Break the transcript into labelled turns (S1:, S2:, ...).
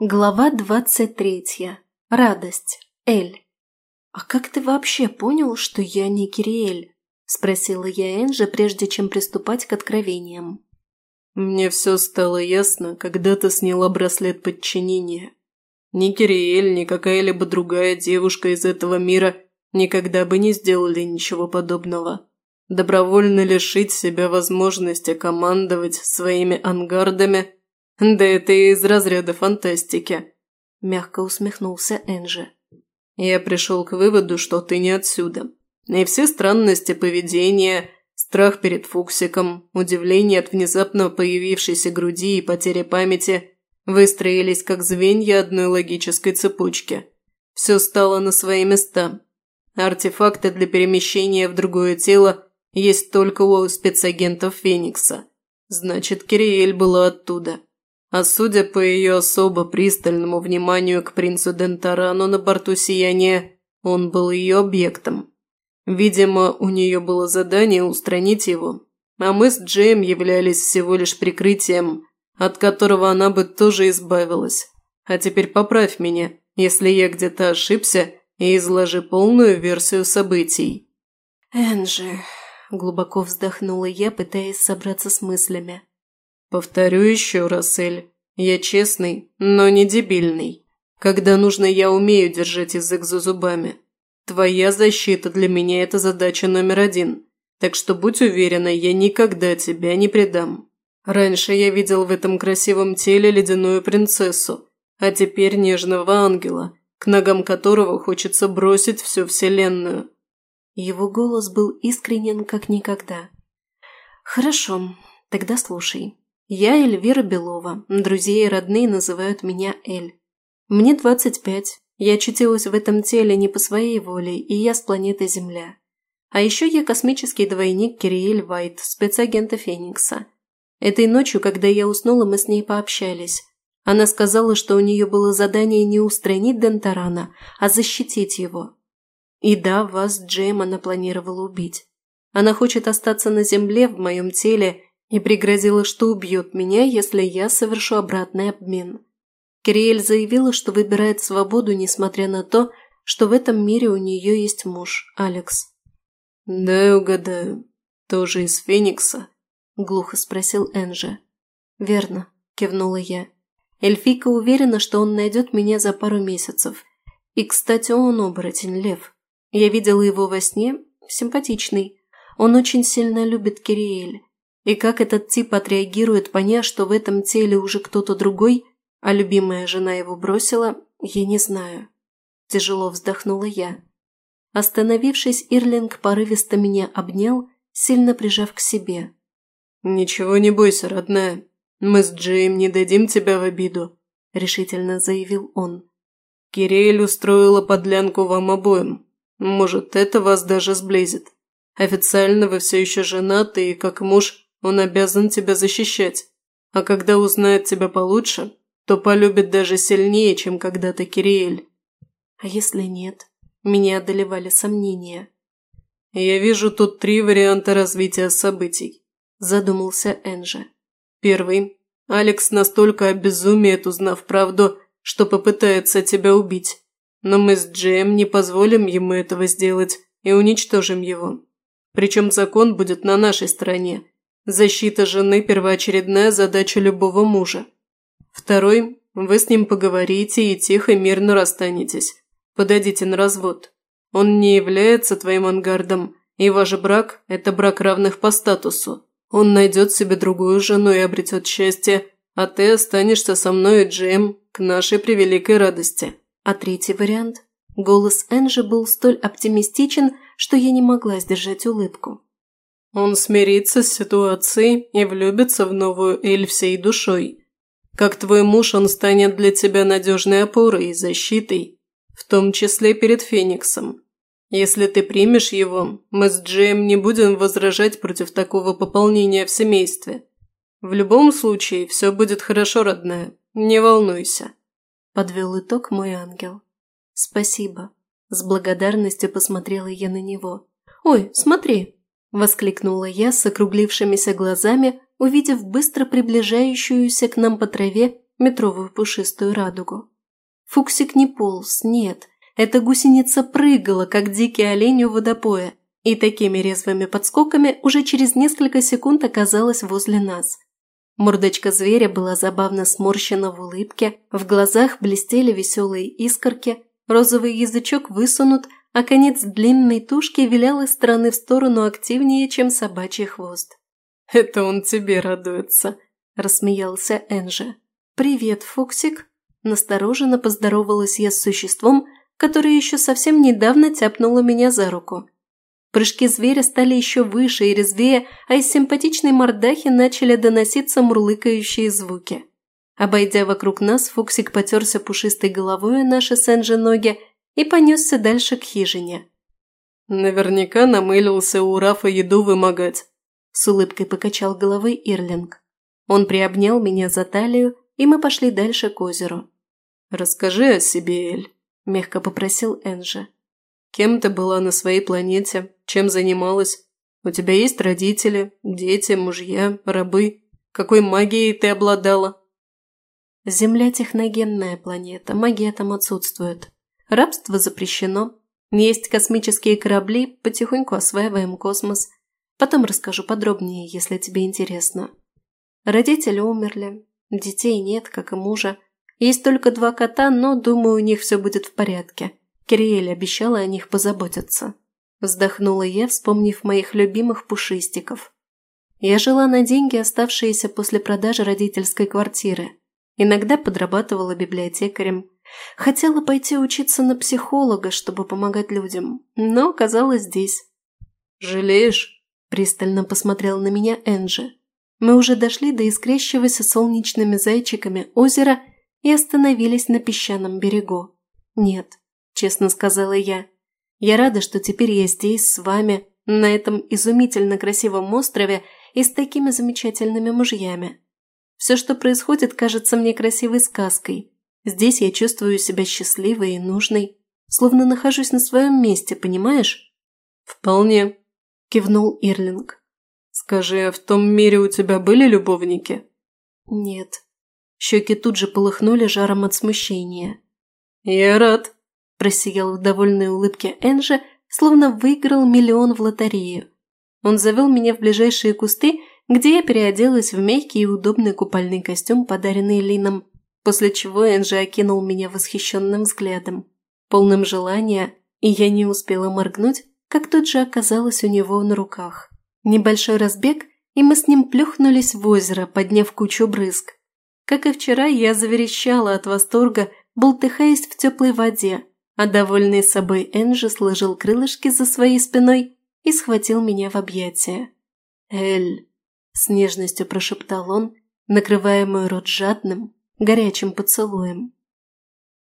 S1: Глава двадцать третья. Радость. Эль. «А как ты вообще понял, что я не Кириэль?» – спросила я Энжи, прежде чем приступать к откровениям.
S2: «Мне все стало ясно, когда ты сняла браслет подчинения. Ни Кириэль, ни какая-либо другая девушка из этого мира никогда бы не сделали ничего подобного. Добровольно лишить себя возможности командовать своими ангардами – «Да это из разряда фантастики», – мягко усмехнулся Энджи. «Я пришел к выводу, что ты не отсюда. И все странности поведения, страх перед Фуксиком, удивление от внезапно появившейся груди и потеря памяти выстроились как звенья одной логической цепочки. Все стало на свои места. Артефакты А судя по ее особо пристальному вниманию к принцу Дентарану на борту сияния, он был ее объектом. Видимо, у нее было задание устранить его, а мы с Джеем являлись всего лишь прикрытием, от которого она бы тоже избавилась. А теперь поправь меня, если я где-то ошибся, и изложи полную версию событий.
S1: «Энджи», – глубоко вздохнула я, пытаясь собраться с мыслями.
S2: Повторю еще раз, Эль. Я честный, но не дебильный. Когда нужно, я умею держать язык за зубами. Твоя защита для меня – это задача номер один. Так что будь уверена, я никогда тебя не предам. Раньше я видел в этом красивом теле ледяную принцессу, а теперь нежного ангела, к ногам которого хочется бросить всю вселенную.
S1: Его голос был искренен как никогда. «Хорошо, тогда слушай», я Эльвира Белова, друзья и родные называют меня Эль. Мне 25, я очутилась в этом теле не по своей воле, и я с планеты Земля. А еще я космический двойник Кириэль Вайт, спецагента Феникса. Этой ночью, когда я уснула, мы с ней пообщались. Она сказала, что у нее было задание не устранить Дентарана, а защитить его. И да, вас, Джейм, она планировала убить. Она хочет остаться на Земле в моем теле и пригрозила, что убьет меня, если я совершу обратный обмен. Кириэль заявила, что выбирает свободу, несмотря на то, что в этом мире у нее есть муж, Алекс.
S2: Да угадаю, тоже из Феникса?» – глухо спросил Энджи.
S1: «Верно», – кивнула я. Эльфика уверена, что он найдет меня за пару месяцев. И, кстати, он оборотень, лев. Я видела его во сне, симпатичный. Он очень сильно любит Кириэль. И как этот тип отреагирует, поняв, что в этом теле уже кто-то другой, а любимая жена его бросила, я не знаю. Тяжело вздохнула я. Остановившись, Ирлинг порывисто меня обнял, сильно прижав к себе.
S2: «Ничего не бойся, родная. Мы с Джейм не дадим тебя в обиду», – решительно заявил он. «Кириэль устроила подлянку вам обоим. Может, это вас даже сблизит. Официально вы все еще женаты и, как муж, он обязан тебя защищать. А когда узнает тебя получше, то полюбит даже сильнее, чем когда-то Кириэль.
S1: А если нет? Меня одолевали сомнения.
S2: Я вижу тут три варианта развития событий. Задумался Энжи. Первый. Алекс настолько обезумеет, узнав правду, что попытается тебя убить. Но мы с Джеем не позволим ему этого сделать и уничтожим его. Причем закон будет на нашей стороне, Защита жены первоочередная задача любого мужа. Второй – вы с ним поговорите и тихо мирно расстанетесь. Подадите на развод. Он не является твоим ангардом, и ваш брак – это брак равных по статусу. Он найдет себе другую жену и обретет счастье, а ты останешься со мной и Джейм к нашей превеликой радости.
S1: А третий вариант? Голос Энжи был столь оптимистичен, что я не могла сдержать улыбку.
S2: Он смирится с ситуацией и влюбится в новую Эль всей душой. Как твой муж, он станет для тебя надежной опорой и защитой, в том числе перед Фениксом. Если ты примешь его, мы с Джейм не будем возражать против такого пополнения в семействе. В любом случае, все будет хорошо, родная, не волнуйся.
S1: Подвел итог мой ангел. Спасибо. С благодарностью посмотрела я на него. Ой, смотри, Воскликнула я с округлившимися глазами, увидев быстро приближающуюся к нам по траве метровую пушистую радугу. Фуксик не полз, нет. Эта гусеница прыгала, как дикий олень у водопоя, и такими резвыми подскоками уже через несколько секунд оказалась возле нас. Мордочка зверя была забавно сморщена в улыбке, в глазах блестели веселые искорки, розовый язычок высунут, а конец длинной тушки вилял из стороны в сторону активнее, чем собачий хвост.
S2: «Это он тебе радуется», – рассмеялся Энжи.
S1: «Привет, Фуксик!» Настороженно поздоровалась я с существом, которое еще совсем недавно тяпнуло меня за руку. Прыжки зверя стали еще выше и резвее, а из симпатичной мордахи начали доноситься мурлыкающие звуки. Обойдя вокруг нас, Фуксик потерся пушистой головой о наши сенжи ноги и понесся дальше к хижине.
S2: «Наверняка намылился у Рафа еду вымогать», – с улыбкой покачал головой Ирлинг.
S1: Он приобнял меня за талию, и мы пошли дальше к озеру.
S2: «Расскажи о себе, Эль», – мягко попросил Энжи. «Кем ты была на своей планете? Чем занималась? У тебя есть родители, дети, мужья, рабы? Какой магией ты обладала?»
S1: «Земля техногенная планета, магия там отсутствует», Рабство запрещено. Есть космические корабли, потихоньку осваиваем космос. Потом расскажу подробнее, если тебе интересно. Родители умерли, детей нет, как и мужа. Есть только два кота, но, думаю, у них все будет в порядке. Кириэль обещала о них позаботиться. Вздохнула я, вспомнив моих любимых пушистиков. Я жила на деньги, оставшиеся после продажи родительской квартиры. Иногда подрабатывала библиотекарем – Хотела пойти учиться на психолога, чтобы помогать людям, но оказалась здесь.
S2: «Жалеешь?»
S1: – пристально посмотрел на меня Энджи. Мы уже дошли до искрящегося солнечными зайчиками озера и остановились на песчаном берегу. «Нет», – честно сказала я. «Я рада, что теперь я здесь с вами, на этом изумительно красивом острове и с такими замечательными мужьями. Все, что происходит, кажется мне красивой сказкой» Здесь я чувствую себя счастливой и нужной, словно нахожусь на своем месте, понимаешь?»
S2: «Вполне», – кивнул Ирлинг. «Скажи, а в том мире у тебя были любовники?»
S1: «Нет». Щеки тут же полыхнули жаром от смущения.
S2: «Я рад», –
S1: просиял в довольной улыбке Энджи, словно выиграл миллион в лотерею. Он завел меня в ближайшие кусты, где я переоделась в мягкий и удобный купальный костюм, подаренный Лином после чего Энджи окинул меня восхищенным взглядом, полным желания, и я не успела моргнуть, как тут же оказалась у него на руках. Небольшой разбег, и мы с ним плюхнулись в озеро, подняв кучу брызг. Как и вчера, я заверещала от восторга, болтыхаясь в теплой воде, а довольный собой Энджи сложил крылышки за своей спиной и схватил меня в объятия. «Эль!» – с нежностью прошептал он, накрывая мой рот жадным, горячим поцелуем.